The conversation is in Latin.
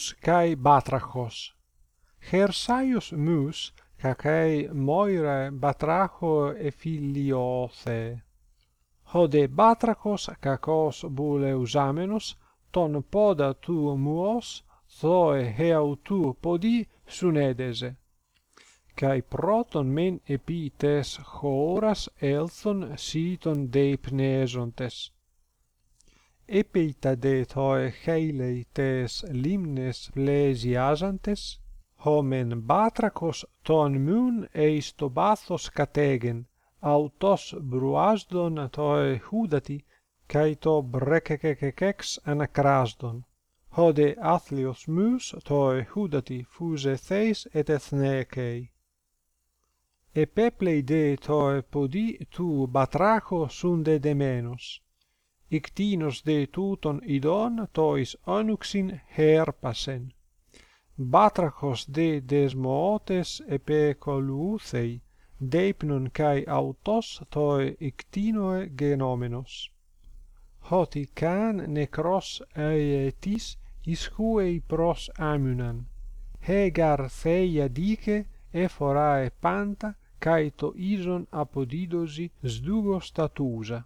μους καί μπάτραχος. Χερσάιος μους κακέ μόιρε μπατράχο εφιλιώθε. Ode batrachos kakos buleusamenos ton poda tu muos thoe heautu podi sunedese kai proton men epites horas elthon siton deipnesontes epeita de thoe heilei limnes plesiasantes, homen batracos ton mun eis to bathos categen, autos bruasdon toe hudati, cae to brekekekeks anacrasdon. Hode athlios mus toe hudati fuse theis et ethnekei. Epeplei de toe podi tu batracho sunde demenos ictinos de tuton idon tois onuxin herpasen. Batrachos de desmootes epecoluthei deipnon kai autos toi ictinoe genomenos. Hoti can necros aetis iscuei pros amunan. Hegar theia dike ephorae panta caeto ison apodidosi sdugo statusa.